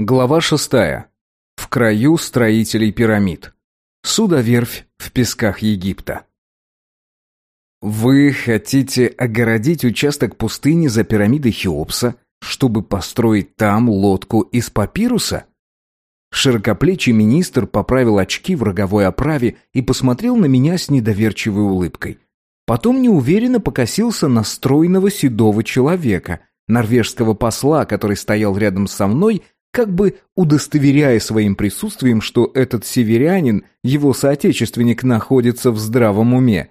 Глава шестая. В краю строителей пирамид. Судоверфь в песках Египта. Вы хотите огородить участок пустыни за пирамидой Хеопса, чтобы построить там лодку из папируса? Широкоплечий министр поправил очки в роговой оправе и посмотрел на меня с недоверчивой улыбкой. Потом неуверенно покосился на стройного седого человека, норвежского посла, который стоял рядом со мной как бы удостоверяя своим присутствием, что этот северянин, его соотечественник, находится в здравом уме.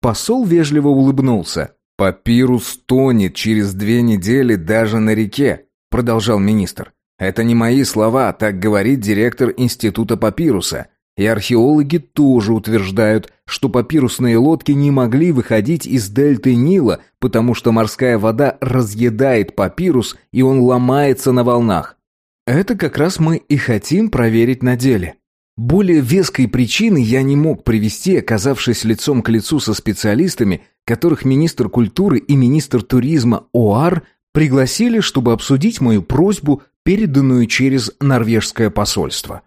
Посол вежливо улыбнулся. «Папирус тонет через две недели даже на реке», — продолжал министр. «Это не мои слова, так говорит директор Института папируса. И археологи тоже утверждают, что папирусные лодки не могли выходить из дельты Нила, потому что морская вода разъедает папирус, и он ломается на волнах. Это как раз мы и хотим проверить на деле. Более веской причины я не мог привести, оказавшись лицом к лицу со специалистами, которых министр культуры и министр туризма ОАР пригласили, чтобы обсудить мою просьбу, переданную через норвежское посольство.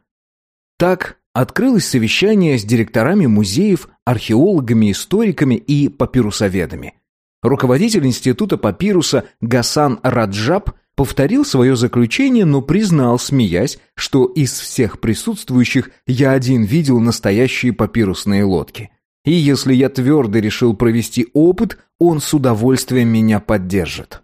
Так открылось совещание с директорами музеев, археологами, историками и папирусоведами. Руководитель института папируса Гасан Раджаб повторил свое заключение, но признал, смеясь, что из всех присутствующих я один видел настоящие папирусные лодки. И если я твердо решил провести опыт, он с удовольствием меня поддержит.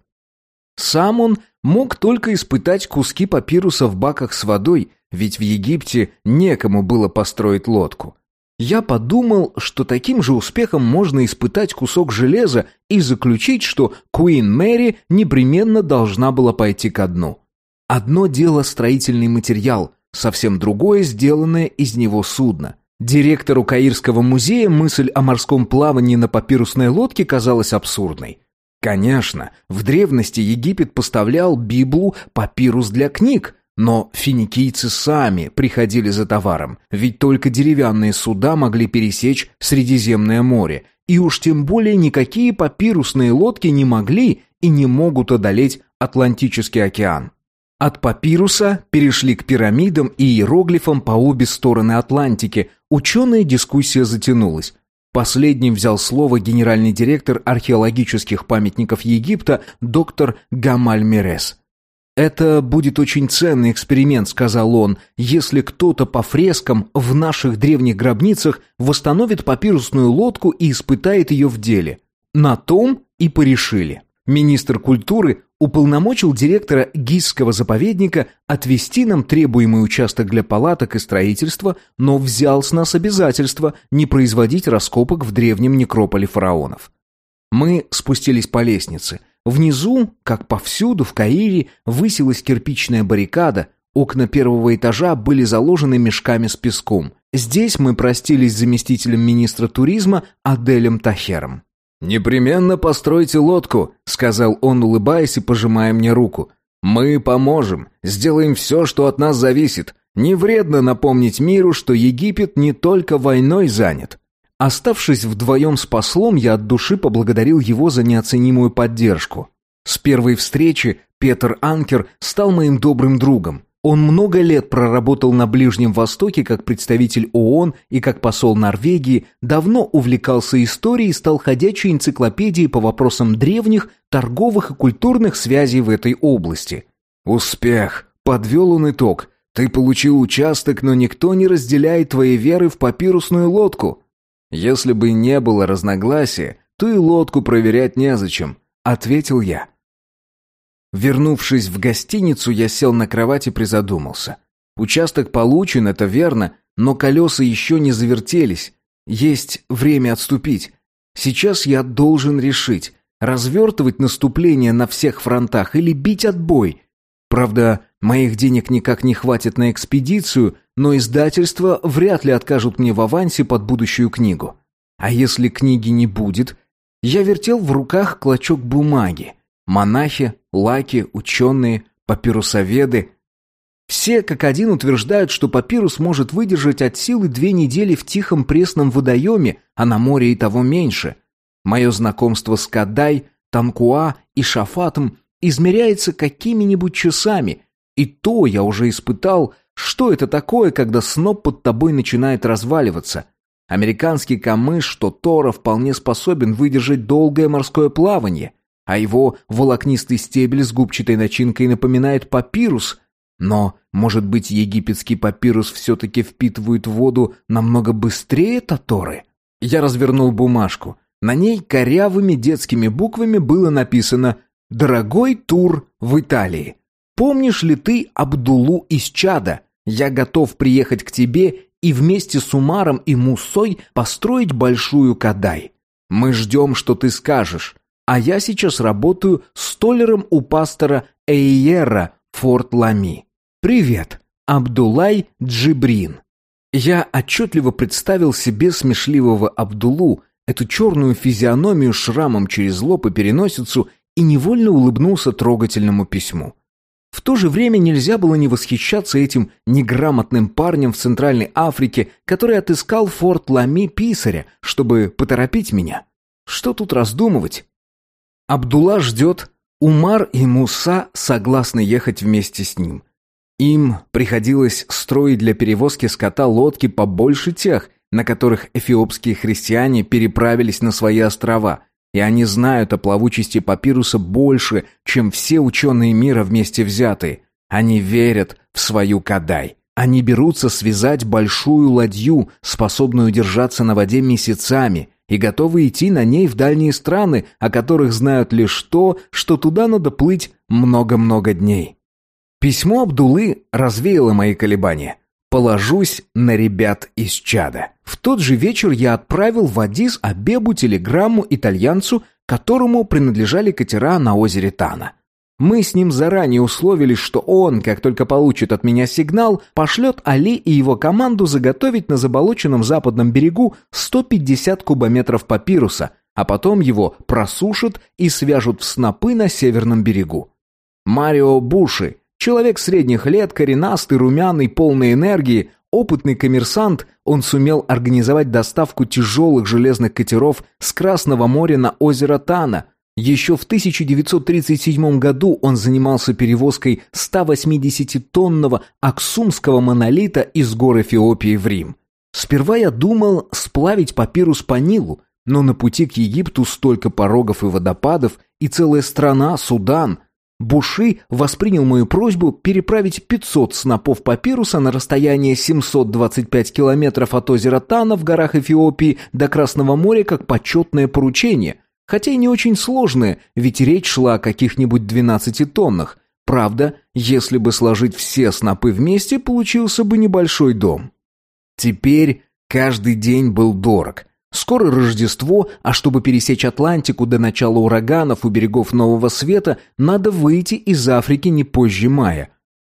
Сам он мог только испытать куски папируса в баках с водой, ведь в Египте некому было построить лодку. Я подумал, что таким же успехом можно испытать кусок железа и заключить, что Куин Мэри непременно должна была пойти ко дну. Одно дело строительный материал, совсем другое сделанное из него судно. Директору Каирского музея мысль о морском плавании на папирусной лодке казалась абсурдной. Конечно, в древности Египет поставлял Библу папирус для книг, но финикийцы сами приходили за товаром, ведь только деревянные суда могли пересечь Средиземное море, и уж тем более никакие папирусные лодки не могли и не могут одолеть Атлантический океан. От папируса перешли к пирамидам и иероглифам по обе стороны Атлантики. Ученая дискуссия затянулась. Последним взял слово генеральный директор археологических памятников Египта доктор Гамаль Мерес. «Это будет очень ценный эксперимент», — сказал он, «если кто-то по фрескам в наших древних гробницах восстановит папирусную лодку и испытает ее в деле». На том и порешили. Министр культуры уполномочил директора Гизского заповедника отвести нам требуемый участок для палаток и строительства, но взял с нас обязательство не производить раскопок в древнем некрополе фараонов. Мы спустились по лестнице. Внизу, как повсюду в Каире, высилась кирпичная баррикада, окна первого этажа были заложены мешками с песком. Здесь мы простились с заместителем министра туризма Аделем Тахером. «Непременно постройте лодку», — сказал он, улыбаясь и пожимая мне руку. «Мы поможем, сделаем все, что от нас зависит. Не вредно напомнить миру, что Египет не только войной занят». Оставшись вдвоем с послом, я от души поблагодарил его за неоценимую поддержку. С первой встречи Петр Анкер стал моим добрым другом. Он много лет проработал на Ближнем Востоке как представитель ООН и как посол Норвегии, давно увлекался историей и стал ходячей энциклопедией по вопросам древних, торговых и культурных связей в этой области. «Успех!» — подвел он итог. «Ты получил участок, но никто не разделяет твоей веры в папирусную лодку». «Если бы не было разногласия, то и лодку проверять незачем», — ответил я. Вернувшись в гостиницу, я сел на кровать и призадумался. Участок получен, это верно, но колеса еще не завертелись. Есть время отступить. Сейчас я должен решить, развертывать наступление на всех фронтах или бить отбой. Правда, моих денег никак не хватит на экспедицию, но издательства вряд ли откажут мне в авансе под будущую книгу. А если книги не будет? Я вертел в руках клочок бумаги. Монахи, лаки, ученые, папирусоведы. Все как один утверждают, что папирус может выдержать от силы две недели в тихом пресном водоеме, а на море и того меньше. Мое знакомство с Кадай, Танкуа и Шафатом измеряется какими-нибудь часами – И то я уже испытал, что это такое, когда сноп под тобой начинает разваливаться. Американский камыш, что Тора вполне способен выдержать долгое морское плавание, а его волокнистый стебель с губчатой начинкой напоминает папирус. Но, может быть, египетский папирус все-таки впитывает воду намного быстрее Таторы? Я развернул бумажку. На ней корявыми детскими буквами было написано «Дорогой тур в Италии». Помнишь ли ты Абдулу из Чада? Я готов приехать к тебе и вместе с Умаром и Мусой построить большую Кадай. Мы ждем, что ты скажешь. А я сейчас работаю столером у пастора Эйера Форт Лами. Привет, Абдулай Джибрин. Я отчетливо представил себе смешливого Абдулу, эту черную физиономию шрамом через лоб и переносицу, и невольно улыбнулся трогательному письму. В то же время нельзя было не восхищаться этим неграмотным парнем в Центральной Африке, который отыскал форт Лами Писаря, чтобы поторопить меня. Что тут раздумывать? Абдулла ждет. Умар и Муса согласны ехать вместе с ним. Им приходилось строить для перевозки скота лодки побольше тех, на которых эфиопские христиане переправились на свои острова, и они знают о плавучести папируса больше, чем все ученые мира вместе взятые. Они верят в свою Кадай. Они берутся связать большую ладью, способную держаться на воде месяцами, и готовы идти на ней в дальние страны, о которых знают лишь то, что туда надо плыть много-много дней. Письмо Абдулы развеяло мои колебания. Положусь на ребят из чада. В тот же вечер я отправил в Адис Абебу телеграмму итальянцу, которому принадлежали катера на озере Тана. Мы с ним заранее условились, что он, как только получит от меня сигнал, пошлет Али и его команду заготовить на заболоченном западном берегу 150 кубометров папируса, а потом его просушат и свяжут в снопы на северном берегу. Марио Буши, Человек средних лет, коренастый, румяный, полный энергии, опытный коммерсант, он сумел организовать доставку тяжелых железных катеров с Красного моря на озеро Тана. Еще в 1937 году он занимался перевозкой 180-тонного аксумского монолита из гор Эфиопии в Рим. Сперва я думал сплавить папирус по Нилу, но на пути к Египту столько порогов и водопадов, и целая страна, Судан – Буши воспринял мою просьбу переправить 500 снопов папируса на расстояние 725 километров от озера Тана в горах Эфиопии до Красного моря как почетное поручение, хотя и не очень сложное, ведь речь шла о каких-нибудь 12 тоннах. Правда, если бы сложить все снопы вместе, получился бы небольшой дом. Теперь каждый день был дорог – Скоро Рождество, а чтобы пересечь Атлантику до начала ураганов у берегов Нового Света, надо выйти из Африки не позже мая.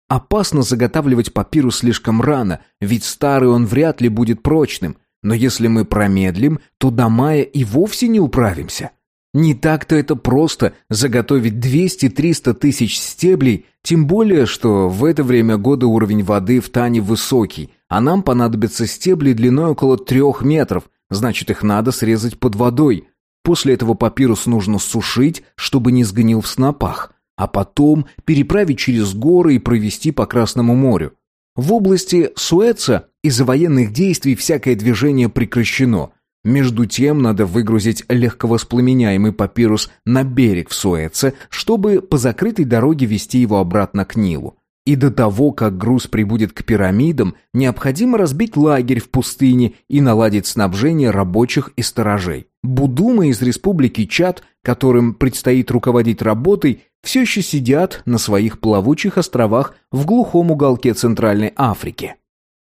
Опасно заготавливать папирус слишком рано, ведь старый он вряд ли будет прочным. Но если мы промедлим, то до мая и вовсе не управимся. Не так-то это просто заготовить 200-300 тысяч стеблей, тем более, что в это время года уровень воды в Тане высокий, а нам понадобятся стебли длиной около трех метров, Значит, их надо срезать под водой. После этого папирус нужно сушить, чтобы не сгнил в снопах, а потом переправить через горы и провести по Красному морю. В области Суэца из-за военных действий всякое движение прекращено. Между тем надо выгрузить легковоспламеняемый папирус на берег в Суэце, чтобы по закрытой дороге вести его обратно к Нилу. И до того, как груз прибудет к пирамидам, необходимо разбить лагерь в пустыне и наладить снабжение рабочих и сторожей. Будумы из республики Чад, которым предстоит руководить работой, все еще сидят на своих плавучих островах в глухом уголке Центральной Африки.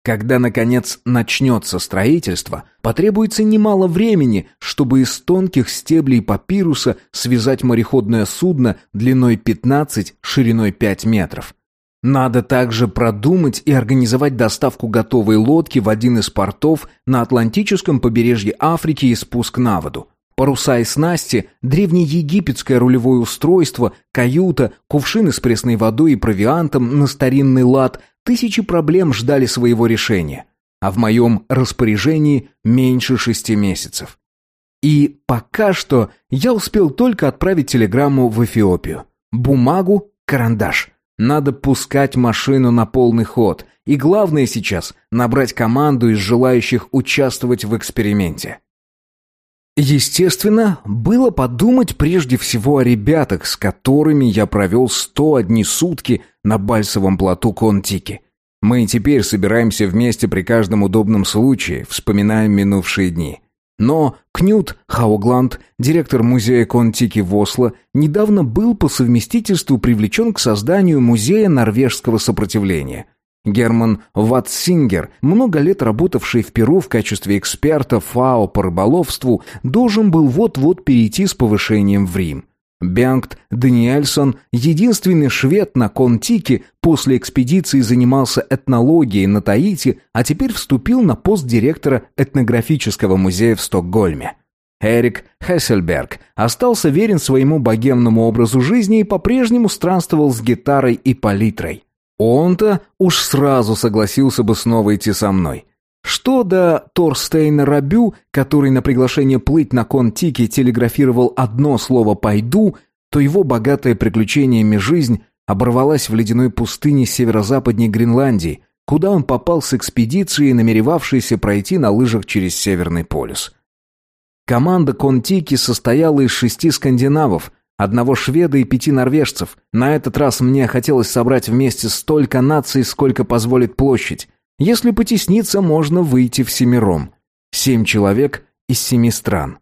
Когда, наконец, начнется строительство, потребуется немало времени, чтобы из тонких стеблей папируса связать мореходное судно длиной 15, шириной 5 метров. Надо также продумать и организовать доставку готовой лодки в один из портов на Атлантическом побережье Африки и спуск на воду. Паруса и снасти, древнеегипетское рулевое устройство, каюта, кувшины с пресной водой и провиантом на старинный лад – тысячи проблем ждали своего решения. А в моем распоряжении меньше шести месяцев. И пока что я успел только отправить телеграмму в Эфиопию. Бумагу, карандаш – Надо пускать машину на полный ход. И главное сейчас – набрать команду из желающих участвовать в эксперименте. Естественно, было подумать прежде всего о ребятах, с которыми я провел 101 сутки на Бальсовом плоту Контики. Мы теперь собираемся вместе при каждом удобном случае, вспоминаем минувшие дни. Но Кнют Хаугланд, директор музея Контики в Осло, недавно был по совместительству привлечен к созданию музея норвежского сопротивления. Герман Ватсингер, много лет работавший в Перу в качестве эксперта ФАО по рыболовству, должен был вот-вот перейти с повышением в Рим. Бянгт Даниэльсон, единственный швед на Контике, после экспедиции занимался этнологией на Таити, а теперь вступил на пост директора этнографического музея в Стокгольме. Эрик Хессельберг остался верен своему богемному образу жизни и по-прежнему странствовал с гитарой и палитрой. Он-то уж сразу согласился бы снова идти со мной. Что до Торстейна Рабю, который на приглашение плыть на Контике телеграфировал одно слово «пойду», то его богатая приключениями жизнь оборвалась в ледяной пустыне северо-западней Гренландии, куда он попал с экспедицией, намеревавшейся пройти на лыжах через Северный полюс. Команда Контики состояла из шести скандинавов, одного шведа и пяти норвежцев. На этот раз мне хотелось собрать вместе столько наций, сколько позволит площадь. Если потесниться, можно выйти в семером. Семь человек из семи стран.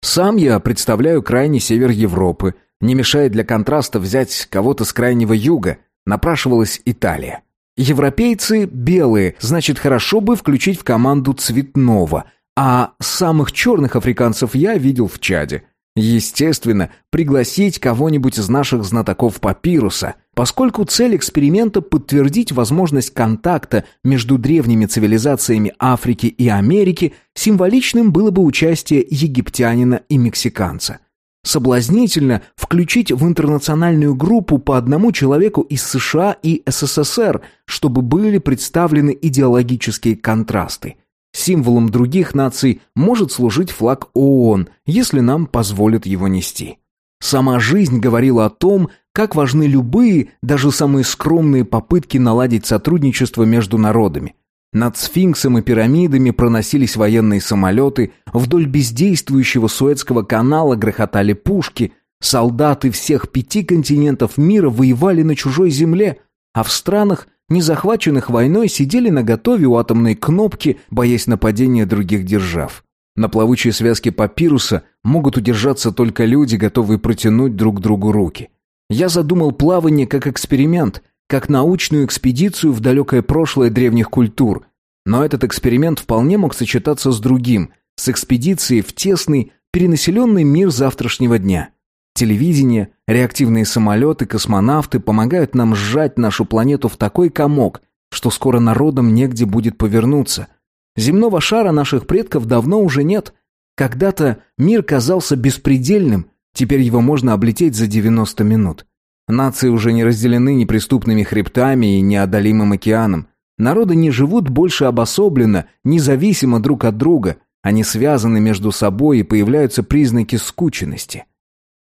Сам я представляю крайний север Европы. Не мешает для контраста взять кого-то с крайнего юга. Напрашивалась Италия. Европейцы белые, значит, хорошо бы включить в команду цветного. А самых черных африканцев я видел в Чаде. Естественно, пригласить кого-нибудь из наших знатоков папируса, поскольку цель эксперимента подтвердить возможность контакта между древними цивилизациями Африки и Америки, символичным было бы участие египтянина и мексиканца. Соблазнительно включить в интернациональную группу по одному человеку из США и СССР, чтобы были представлены идеологические контрасты – Символом других наций может служить флаг ООН, если нам позволят его нести. Сама жизнь говорила о том, как важны любые, даже самые скромные попытки наладить сотрудничество между народами. Над сфинксом и пирамидами проносились военные самолеты, вдоль бездействующего Суэцкого канала грохотали пушки, солдаты всех пяти континентов мира воевали на чужой земле, а в странах, не захваченных войной, сидели на готове у атомной кнопки, боясь нападения других держав. На плавучей связке папируса могут удержаться только люди, готовые протянуть друг другу руки. Я задумал плавание как эксперимент, как научную экспедицию в далекое прошлое древних культур. Но этот эксперимент вполне мог сочетаться с другим, с экспедицией в тесный, перенаселенный мир завтрашнего дня – Телевидение, реактивные самолеты, космонавты помогают нам сжать нашу планету в такой комок, что скоро народам негде будет повернуться. Земного шара наших предков давно уже нет. Когда-то мир казался беспредельным, теперь его можно облететь за 90 минут. Нации уже не разделены неприступными хребтами и неодолимым океаном. Народы не живут больше обособленно, независимо друг от друга. Они связаны между собой и появляются признаки скученности.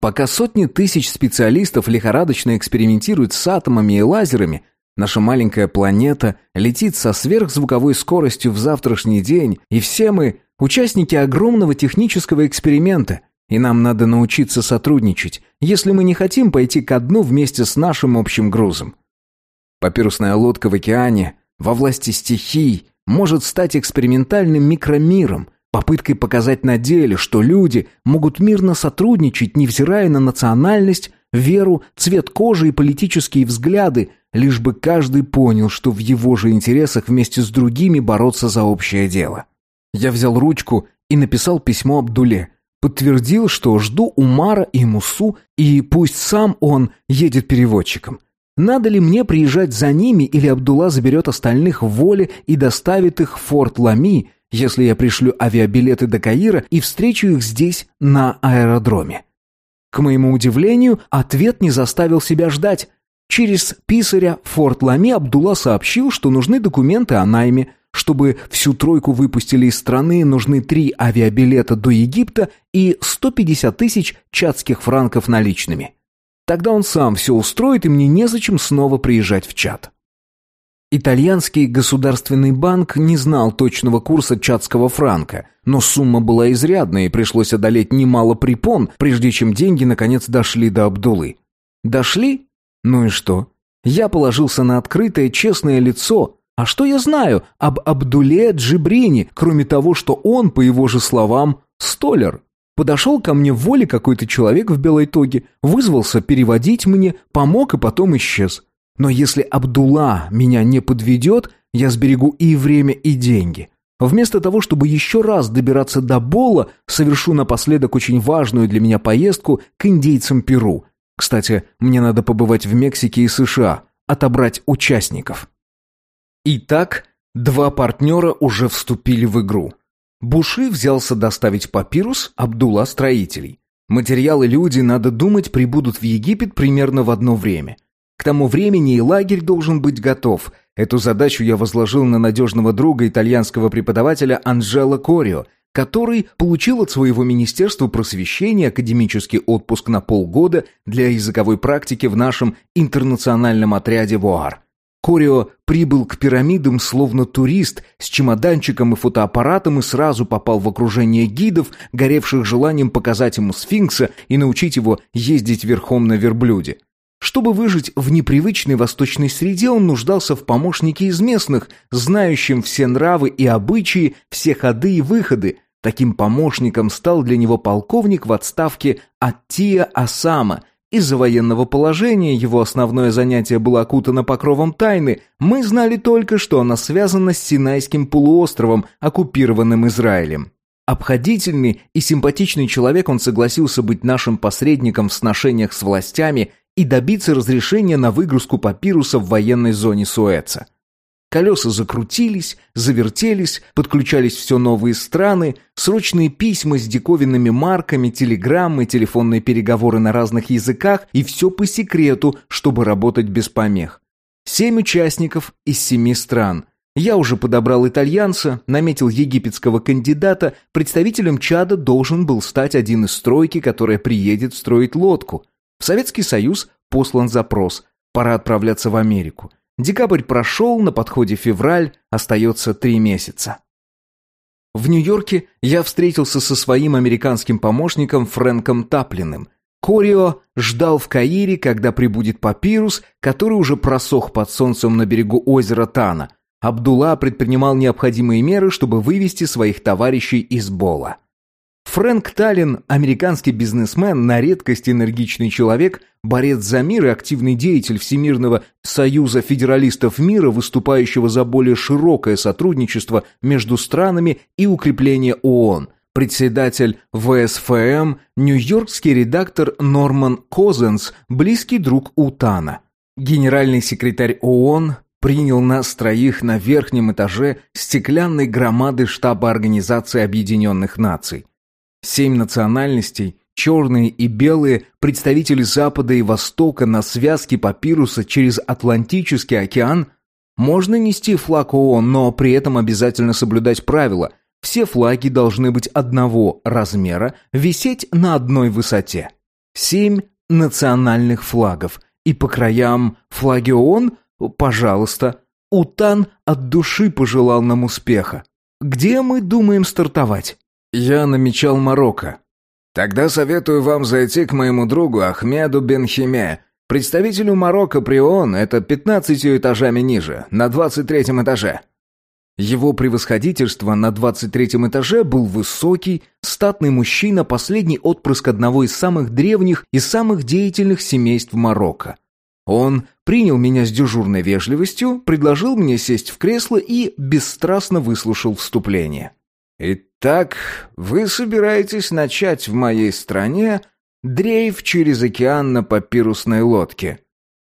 Пока сотни тысяч специалистов лихорадочно экспериментируют с атомами и лазерами, наша маленькая планета летит со сверхзвуковой скоростью в завтрашний день, и все мы – участники огромного технического эксперимента, и нам надо научиться сотрудничать, если мы не хотим пойти ко дну вместе с нашим общим грузом. Папирусная лодка в океане, во власти стихий, может стать экспериментальным микромиром – попыткой показать на деле, что люди могут мирно сотрудничать, невзирая на национальность, веру, цвет кожи и политические взгляды, лишь бы каждый понял, что в его же интересах вместе с другими бороться за общее дело. Я взял ручку и написал письмо Абдуле. Подтвердил, что жду Умара и Мусу, и пусть сам он едет переводчиком. Надо ли мне приезжать за ними, или Абдулла заберет остальных в воле и доставит их в Форт Лами, если я пришлю авиабилеты до Каира и встречу их здесь, на аэродроме. К моему удивлению, ответ не заставил себя ждать. Через писаря Форт Лами Абдулла сообщил, что нужны документы о найме. Чтобы всю тройку выпустили из страны, нужны три авиабилета до Египта и 150 тысяч чадских франков наличными. Тогда он сам все устроит, и мне незачем снова приезжать в чат. Итальянский государственный банк не знал точного курса чатского франка, но сумма была изрядная, и пришлось одолеть немало препон, прежде чем деньги наконец дошли до Абдулы. Дошли? Ну и что? Я положился на открытое, честное лицо. А что я знаю об Абдуле Джибрини, кроме того, что он, по его же словам, столер? Подошел ко мне в воле какой-то человек в белой тоге, вызвался переводить мне, помог и потом исчез. Но если Абдулла меня не подведет, я сберегу и время, и деньги. Вместо того, чтобы еще раз добираться до Бола, совершу напоследок очень важную для меня поездку к индейцам Перу. Кстати, мне надо побывать в Мексике и США, отобрать участников. Итак, два партнера уже вступили в игру. Буши взялся доставить папирус, Абдулла – строителей. Материалы люди, надо думать, прибудут в Египет примерно в одно время – тому времени и лагерь должен быть готов. Эту задачу я возложил на надежного друга итальянского преподавателя Анджело Корио, который получил от своего Министерства просвещения академический отпуск на полгода для языковой практики в нашем интернациональном отряде ВОАР. Корио прибыл к пирамидам словно турист с чемоданчиком и фотоаппаратом и сразу попал в окружение гидов, горевших желанием показать ему сфинкса и научить его ездить верхом на верблюде. Чтобы выжить в непривычной восточной среде, он нуждался в помощнике из местных, знающем все нравы и обычаи, все ходы и выходы. Таким помощником стал для него полковник в отставке Аттия Асама. Из-за военного положения его основное занятие было окутано покровом тайны. Мы знали только, что она связана с Синайским полуостровом, оккупированным Израилем. Обходительный и симпатичный человек, он согласился быть нашим посредником в сношениях с властями и добиться разрешения на выгрузку папируса в военной зоне Суэца. Колеса закрутились, завертелись, подключались все новые страны, срочные письма с диковинными марками, телеграммы, телефонные переговоры на разных языках и все по секрету, чтобы работать без помех. Семь участников из семи стран. Я уже подобрал итальянца, наметил египетского кандидата, представителем Чада должен был стать один из стройки, которая приедет строить лодку – в Советский Союз послан запрос. Пора отправляться в Америку. Декабрь прошел, на подходе февраль, остается три месяца. В Нью-Йорке я встретился со своим американским помощником Фрэнком Таплиным. Корио ждал в Каире, когда прибудет папирус, который уже просох под солнцем на берегу озера Тана. Абдулла предпринимал необходимые меры, чтобы вывести своих товарищей из Бола. Фрэнк Таллин, американский бизнесмен, на редкость энергичный человек, борец за мир и активный деятель Всемирного союза федералистов мира, выступающего за более широкое сотрудничество между странами и укрепление ООН, председатель ВСФМ, нью-йоркский редактор Норман Козенс, близкий друг Утана. Генеральный секретарь ООН принял нас троих на верхнем этаже стеклянной громады штаба Организации Объединенных Наций. Семь национальностей, черные и белые, представители Запада и Востока на связке папируса через Атлантический океан. Можно нести флаг ООН, но при этом обязательно соблюдать правила. Все флаги должны быть одного размера, висеть на одной высоте. Семь национальных флагов. И по краям флаги ООН, пожалуйста, Утан от души пожелал нам успеха. Где мы думаем стартовать? Я намечал Марокко. Тогда советую вам зайти к моему другу Ахмеду Бенхиме, представителю Марокко при ООН, это пятнадцатью этажами ниже, на двадцать третьем этаже. Его превосходительство на двадцать третьем этаже был высокий, статный мужчина, последний отпрыск одного из самых древних и самых деятельных семейств Марокко. Он принял меня с дежурной вежливостью, предложил мне сесть в кресло и бесстрастно выслушал вступление. «Итак, вы собираетесь начать в моей стране дрейф через океан на папирусной лодке?»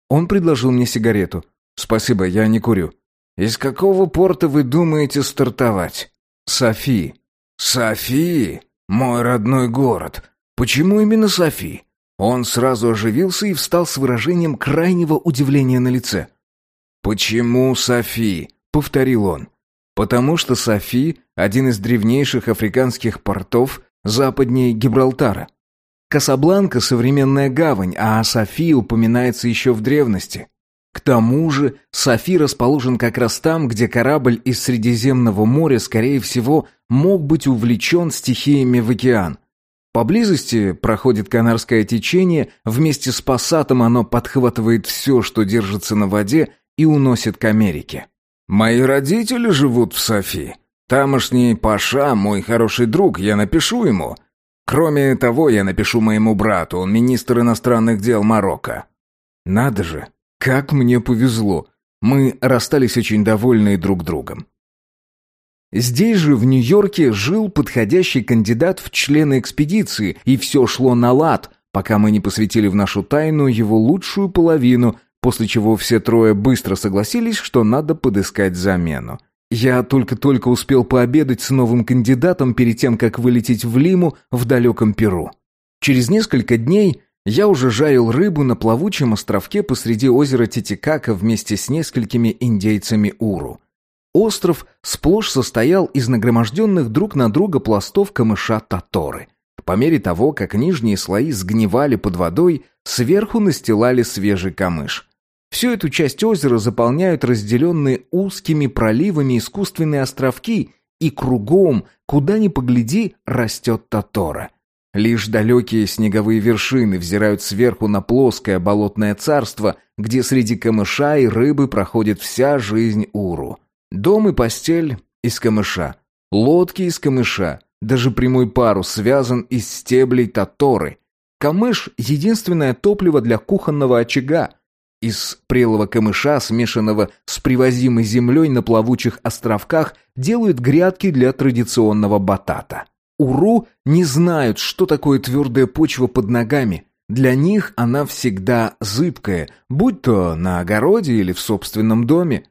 Он предложил мне сигарету. «Спасибо, я не курю». «Из какого порта вы думаете стартовать?» «Софи». «Софи? Мой родной город. Почему именно Софи?» Он сразу оживился и встал с выражением крайнего удивления на лице. «Почему Софи?» — повторил он. Потому что Софи – один из древнейших африканских портов западнее Гибралтара. Касабланка — современная гавань, а София упоминается еще в древности. К тому же Софи расположен как раз там, где корабль из Средиземного моря, скорее всего, мог быть увлечен стихиями в океан. Поблизости проходит Канарское течение, вместе с пассатом оно подхватывает все, что держится на воде, и уносит к Америке. «Мои родители живут в Софи. Тамошний Паша, мой хороший друг, я напишу ему. Кроме того, я напишу моему брату, он министр иностранных дел Марокко». «Надо же, как мне повезло. Мы расстались очень довольные друг другом. Здесь же, в Нью-Йорке, жил подходящий кандидат в члены экспедиции, и все шло на лад, пока мы не посвятили в нашу тайну его лучшую половину, после чего все трое быстро согласились, что надо подыскать замену. Я только-только успел пообедать с новым кандидатом перед тем, как вылететь в Лиму в далеком Перу. Через несколько дней я уже жарил рыбу на плавучем островке посреди озера Титикака вместе с несколькими индейцами Уру. Остров сплошь состоял из нагроможденных друг на друга пластов камыша таторы. По мере того, как нижние слои сгнивали под водой, сверху настилали свежий камыш. Всю эту часть озера заполняют разделенные узкими проливами искусственные островки, и кругом, куда ни погляди, растет татора — Лишь далекие снеговые вершины взирают сверху на плоское болотное царство, где среди камыша и рыбы проходит вся жизнь Уру. Дом и постель из камыша, лодки из камыша, даже прямой парус связан из стеблей таторы. Камыш — единственное топливо для кухонного очага. Из прелого камыша, смешанного с привозимой землей на плавучих островках, делают грядки для традиционного батата. Уру не знают, что такое твердая почва под ногами. Для них она всегда зыбкая, будь то на огороде или в собственном доме.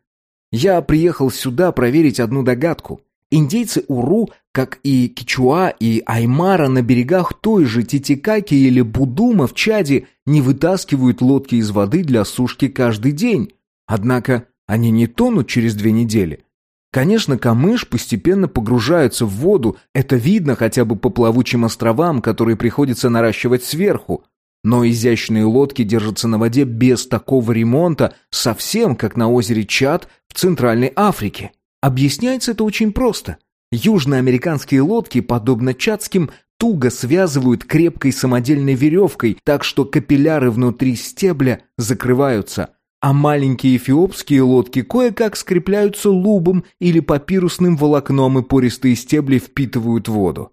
Я приехал сюда проверить одну догадку. Индейцы Уру, как и Кичуа и Аймара на берегах той же Титикаки или Будума в Чаде, не вытаскивают лодки из воды для сушки каждый день. Однако они не тонут через две недели. Конечно, камыш постепенно погружается в воду, это видно хотя бы по плавучим островам, которые приходится наращивать сверху. Но изящные лодки держатся на воде без такого ремонта, совсем как на озере Чад в Центральной Африке. Объясняется это очень просто. Южноамериканские лодки, подобно чадским, туго связывают крепкой самодельной веревкой, так что капилляры внутри стебля закрываются – а маленькие эфиопские лодки кое-как скрепляются лубом или папирусным волокном и пористые стебли впитывают воду.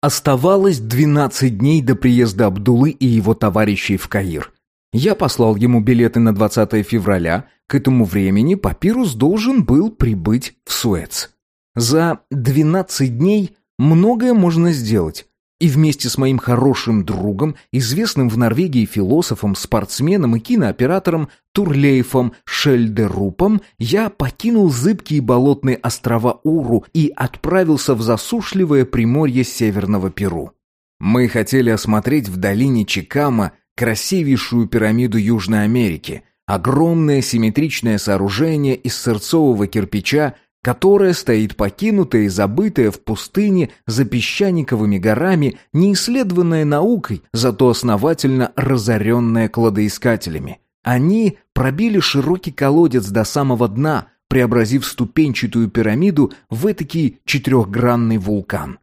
Оставалось 12 дней до приезда Абдулы и его товарищей в Каир. Я послал ему билеты на 20 февраля, к этому времени папирус должен был прибыть в Суэц. За 12 дней многое можно сделать, и вместе с моим хорошим другом, известным в Норвегии философом, спортсменом и кинооператором Турлейфом Шельдерупом, я покинул зыбкие болотные острова Уру и отправился в засушливое приморье Северного Перу. Мы хотели осмотреть в долине Чикама красивейшую пирамиду Южной Америки, огромное симметричное сооружение из сырцового кирпича которая стоит покинутая и забытая в пустыне за песчаниковыми горами, не исследованная наукой, зато основательно разоренная кладоискателями. Они пробили широкий колодец до самого дна, преобразив ступенчатую пирамиду в этакий четырехгранный вулкан.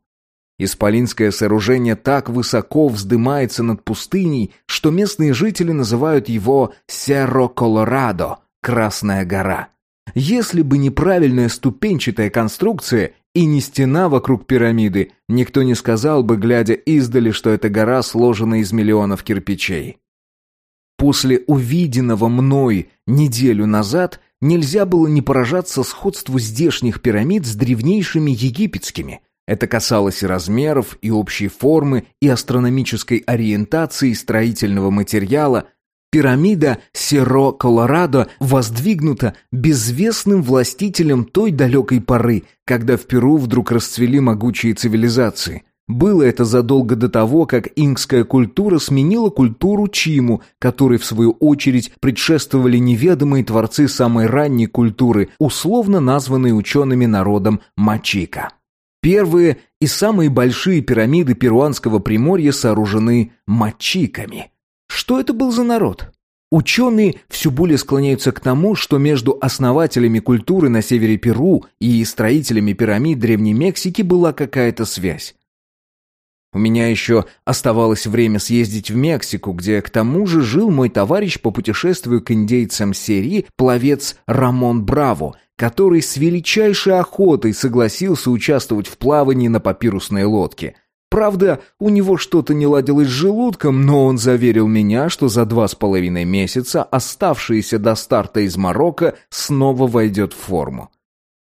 Исполинское сооружение так высоко вздымается над пустыней, что местные жители называют его Серро-Колорадо – Красная гора. Если бы неправильная ступенчатая конструкция и не стена вокруг пирамиды, никто не сказал бы, глядя издали, что эта гора сложена из миллионов кирпичей. После увиденного мной неделю назад нельзя было не поражаться сходству здешних пирамид с древнейшими египетскими. Это касалось и размеров, и общей формы, и астрономической ориентации строительного материала, Пирамида Серо-Колорадо воздвигнута безвестным властителем той далекой поры, когда в Перу вдруг расцвели могучие цивилизации. Было это задолго до того, как инкская культура сменила культуру Чиму, которой, в свою очередь, предшествовали неведомые творцы самой ранней культуры, условно названные учеными народом Мачика. Первые и самые большие пирамиды перуанского приморья сооружены мачиками. Что это был за народ? Ученые все более склоняются к тому, что между основателями культуры на севере Перу и строителями пирамид Древней Мексики была какая-то связь. У меня еще оставалось время съездить в Мексику, где к тому же жил мой товарищ по путешествию к индейцам серии, пловец Рамон Браво, который с величайшей охотой согласился участвовать в плавании на папирусной лодке. Правда, у него что-то не ладилось с желудком, но он заверил меня, что за два с половиной месяца оставшиеся до старта из Марокко снова войдет в форму.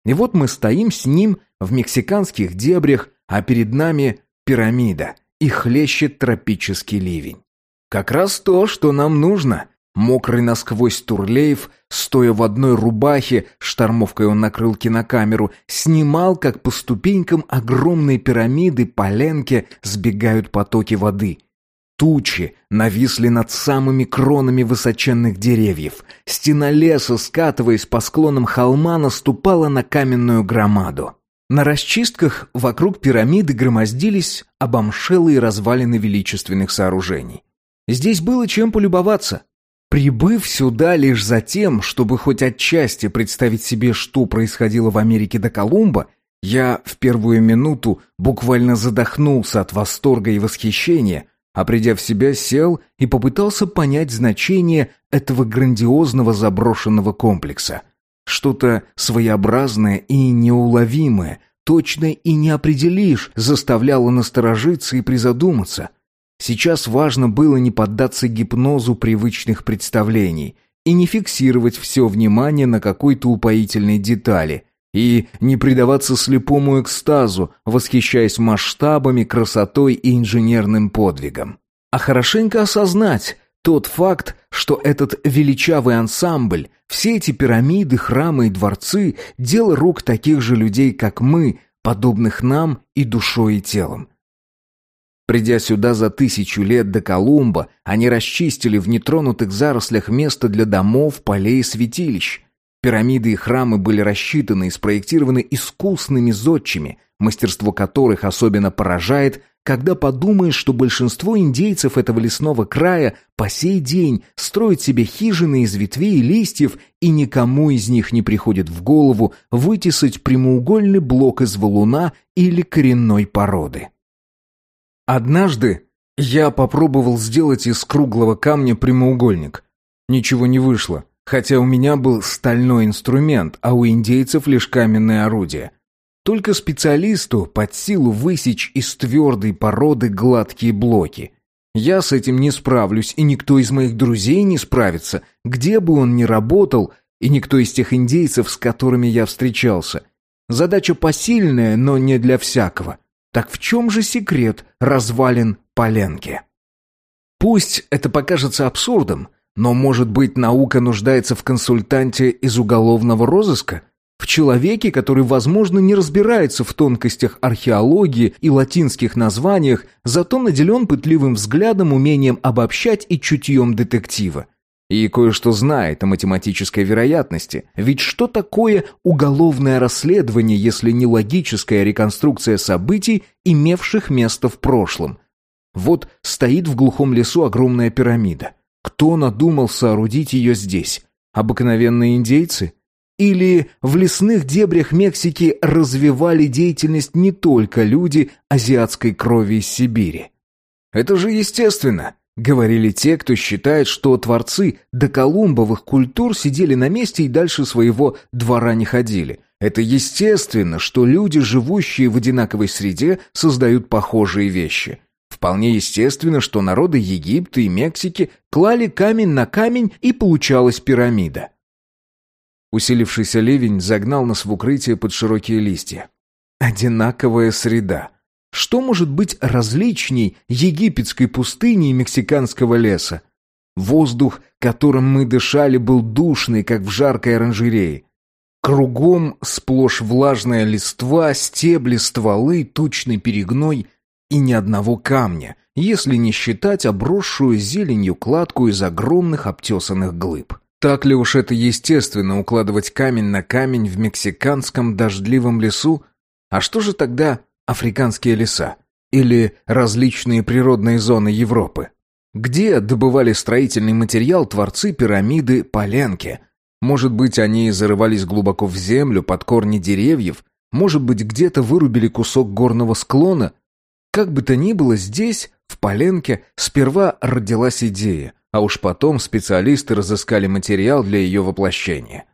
И вот мы стоим с ним в мексиканских дебрях, а перед нами пирамида, и хлещет тропический ливень. Как раз то, что нам нужно. Мокрый насквозь Турлеев, стоя в одной рубахе, штормовкой он накрыл кинокамеру, снимал, как по ступенькам огромной пирамиды по ленке сбегают потоки воды. Тучи нависли над самыми кронами высоченных деревьев. Стена леса, скатываясь по склонам холма, наступала на каменную громаду. На расчистках вокруг пирамиды громоздились обомшелые развалины величественных сооружений. Здесь было чем полюбоваться. Прибыв сюда лишь за тем, чтобы хоть отчасти представить себе, что происходило в Америке до Колумба, я в первую минуту буквально задохнулся от восторга и восхищения, а придя в себя, сел и попытался понять значение этого грандиозного заброшенного комплекса. Что-то своеобразное и неуловимое, точно и не определишь, заставляло насторожиться и призадуматься. Сейчас важно было не поддаться гипнозу привычных представлений и не фиксировать все внимание на какой-то упоительной детали – и не предаваться слепому экстазу, восхищаясь масштабами, красотой и инженерным подвигом. А хорошенько осознать, тот факт, что этот величавый ансамбль, все эти пирамиды, храмы и дворцы – дело рук таких же людей, как мы, подобных нам и душой, и телом. Придя сюда за тысячу лет до Колумба, они расчистили в нетронутых зарослях место для домов, полей и святилищ. Пирамиды и храмы были рассчитаны и спроектированы искусными зодчими, мастерство которых особенно поражает когда подумаешь, что большинство индейцев этого лесного края по сей день строят себе хижины из ветвей и листьев, и никому из них не приходит в голову вытесать прямоугольный блок из валуна или коренной породы. Однажды я попробовал сделать из круглого камня прямоугольник. Ничего не вышло, хотя у меня был стальной инструмент, а у индейцев лишь каменное орудие. Только специалисту под силу высечь из твердой породы гладкие блоки. Я с этим не справлюсь, и никто из моих друзей не справится, где бы он ни работал, и никто из тех индейцев, с которыми я встречался. Задача посильная, но не для всякого. Так в чем же секрет развалин Поленки? Пусть это покажется абсурдом, но, может быть, наука нуждается в консультанте из уголовного розыска? В человеке, который, возможно, не разбирается в тонкостях археологии и латинских названиях, зато наделен пытливым взглядом, умением обобщать и чутьем детектива. И кое-что знает о математической вероятности. Ведь что такое уголовное расследование, если не логическая реконструкция событий, имевших место в прошлом? Вот стоит в глухом лесу огромная пирамида. Кто надумал соорудить ее здесь? Обыкновенные индейцы? Или в лесных дебрях Мексики развивали деятельность не только люди азиатской крови из Сибири? Это же естественно, говорили те, кто считает, что творцы доколумбовых культур сидели на месте и дальше своего двора не ходили. Это естественно, что люди, живущие в одинаковой среде, создают похожие вещи. Вполне естественно, что народы Египта и Мексики клали камень на камень и получалась пирамида. Усилившийся ливень загнал нас в укрытие под широкие листья. Одинаковая среда. Что может быть различней египетской пустыни и мексиканского леса? Воздух, которым мы дышали, был душный, как в жаркой оранжерее. Кругом сплошь влажная листва, стебли, стволы, тучный перегной и ни одного камня, если не считать обросшую зеленью кладку из огромных обтесанных глыб. Так ли уж это естественно укладывать камень на камень в мексиканском дождливом лесу? А что же тогда африканские леса или различные природные зоны Европы? Где добывали строительный материал творцы пирамиды Поленки? Может быть, они зарывались глубоко в землю, под корни деревьев? Может быть, где-то вырубили кусок горного склона? Как бы то ни было, здесь, в Поленке, сперва родилась идея, а уж потом специалисты разыскали материал для ее воплощения.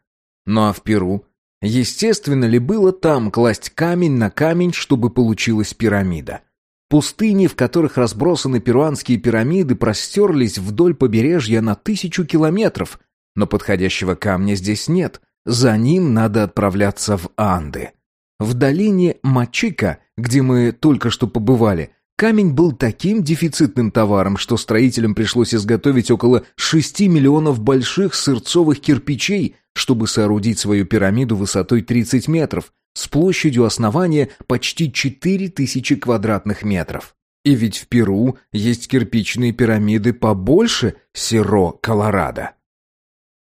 Ну а в Перу? Естественно ли было там класть камень на камень, чтобы получилась пирамида? Пустыни, в которых разбросаны перуанские пирамиды, простерлись вдоль побережья на тысячу километров, но подходящего камня здесь нет, за ним надо отправляться в Анды. В долине Мачика, где мы только что побывали, камень был таким дефицитным товаром, что строителям пришлось изготовить около 6 миллионов больших сырцовых кирпичей, чтобы соорудить свою пирамиду высотой 30 метров, с площадью основания почти 4000 квадратных метров. И ведь в Перу есть кирпичные пирамиды побольше Сиро, Колорадо.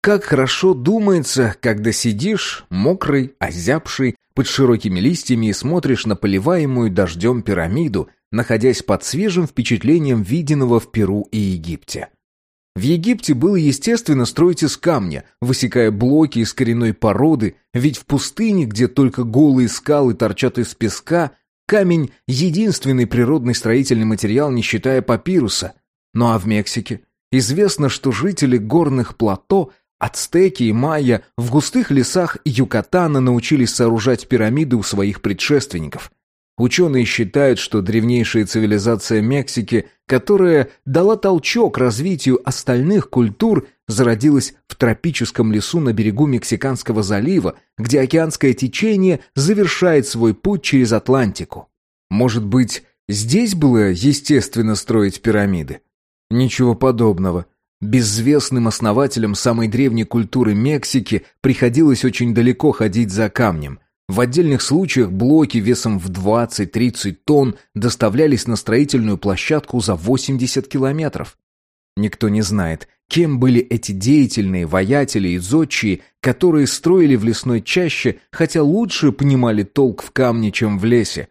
Как хорошо думается, когда сидишь, мокрый, озябший, под широкими листьями и смотришь на поливаемую дождем пирамиду, находясь под свежим впечатлением виденного в Перу и Египте. В Египте было естественно строить из камня, высекая блоки из коренной породы, ведь в пустыне, где только голые скалы торчат из песка, камень — единственный природный строительный материал, не считая папируса. Ну а в Мексике? Известно, что жители горных плато, ацтеки и майя в густых лесах Юкатана научились сооружать пирамиды у своих предшественников — Ученые считают, что древнейшая цивилизация Мексики, которая дала толчок развитию остальных культур, зародилась в тропическом лесу на берегу Мексиканского залива, где океанское течение завершает свой путь через Атлантику. Может быть, здесь было естественно строить пирамиды? Ничего подобного. Безвестным основателям самой древней культуры Мексики приходилось очень далеко ходить за камнем – в отдельных случаях блоки весом в 20-30 тонн доставлялись на строительную площадку за 80 километров. Никто не знает, кем были эти деятельные воятели и зодчие, которые строили в лесной чаще, хотя лучше понимали толк в камне, чем в лесе.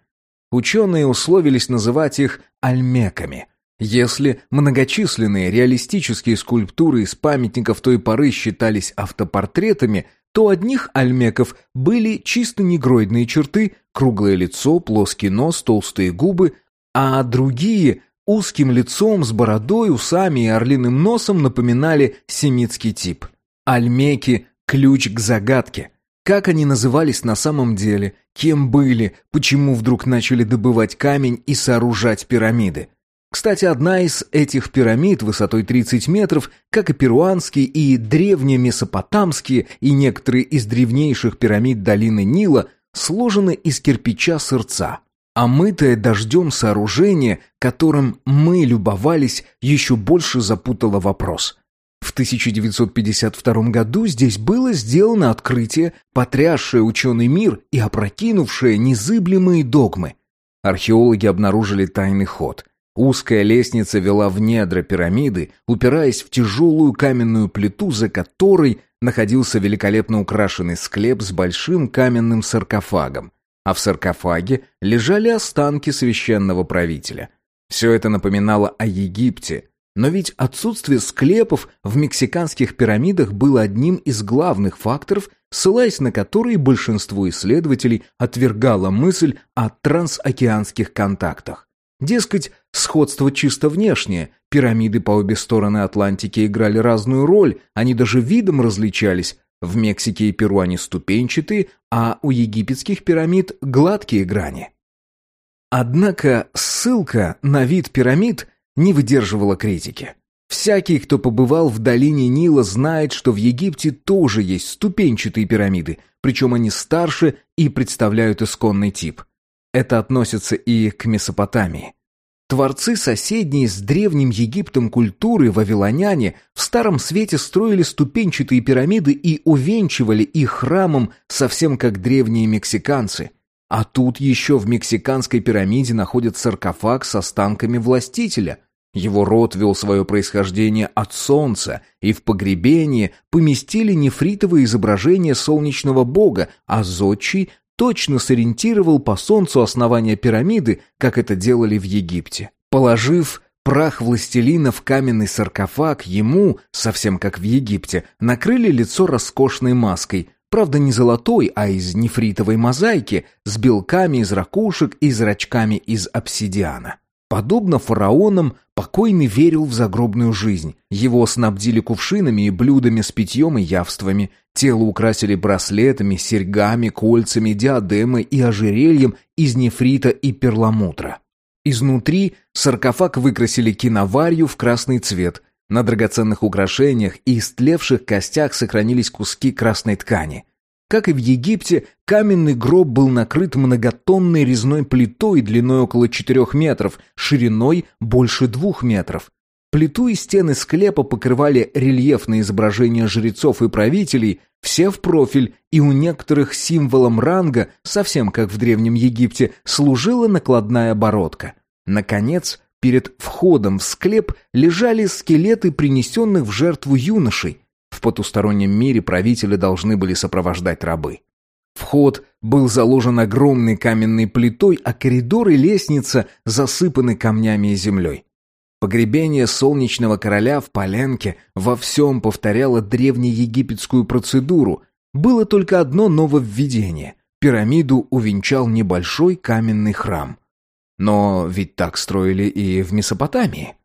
Ученые условились называть их «альмеками». Если многочисленные реалистические скульптуры из памятников той поры считались автопортретами, то одних альмеков были чисто негроидные черты, круглое лицо, плоский нос, толстые губы, а другие узким лицом, с бородой, усами и орлиным носом напоминали семитский тип. Альмеки – ключ к загадке. Как они назывались на самом деле, кем были, почему вдруг начали добывать камень и сооружать пирамиды. Кстати, одна из этих пирамид высотой 30 метров, как и перуанские и древнемесопотамские и некоторые из древнейших пирамид долины Нила, сложены из кирпича сырца. А мытое дождем сооружение, которым мы любовались, еще больше запутало вопрос. В 1952 году здесь было сделано открытие, потрясшее ученый мир и опрокинувшее незыблемые догмы. Археологи обнаружили тайный ход – Узкая лестница вела в недра пирамиды, упираясь в тяжелую каменную плиту, за которой находился великолепно украшенный склеп с большим каменным саркофагом, а в саркофаге лежали останки священного правителя. Все это напоминало о Египте, но ведь отсутствие склепов в мексиканских пирамидах было одним из главных факторов, ссылаясь на которые большинство исследователей отвергало мысль о трансокеанских контактах. Дескать, сходство чисто внешнее. Пирамиды по обе стороны Атлантики играли разную роль, они даже видом различались. В Мексике и Перу они ступенчатые, а у египетских пирамид гладкие грани. Однако ссылка на вид пирамид не выдерживала критики. Всякий, кто побывал в долине Нила, знает, что в Египте тоже есть ступенчатые пирамиды, причем они старше и представляют исконный тип. Это относится и к Месопотамии. Творцы соседней с древним Египтом культуры, вавилоняне, в Старом Свете строили ступенчатые пирамиды и увенчивали их храмом совсем как древние мексиканцы. А тут еще в мексиканской пирамиде находят саркофаг с останками властителя. Его род вел свое происхождение от солнца, и в погребение поместили нефритовое изображение солнечного бога, а зодчий точно сориентировал по солнцу основание пирамиды, как это делали в Египте. Положив прах властелина в каменный саркофаг, ему, совсем как в Египте, накрыли лицо роскошной маской, правда не золотой, а из нефритовой мозаики, с белками из ракушек и зрачками из обсидиана. Подобно фараонам, покойный верил в загробную жизнь. Его снабдили кувшинами и блюдами с питьем и явствами. Тело украсили браслетами, серьгами, кольцами, диадемой и ожерельем из нефрита и перламутра. Изнутри саркофаг выкрасили киноварью в красный цвет. На драгоценных украшениях и истлевших костях сохранились куски красной ткани. Как и в Египте, каменный гроб был накрыт многотонной резной плитой длиной около 4 метров, шириной больше двух метров. Плиту и стены склепа покрывали рельефные изображения жрецов и правителей, все в профиль, и у некоторых символом ранга, совсем как в Древнем Египте, служила накладная бородка. Наконец, перед входом в склеп лежали скелеты принесенных в жертву юношей, в потустороннем мире правители должны были сопровождать рабы. Вход был заложен огромной каменной плитой, а коридор и лестница засыпаны камнями и землей. Погребение солнечного короля в Поленке во всем повторяло древнеегипетскую процедуру. Было только одно нововведение. Пирамиду увенчал небольшой каменный храм. Но ведь так строили и в Месопотамии.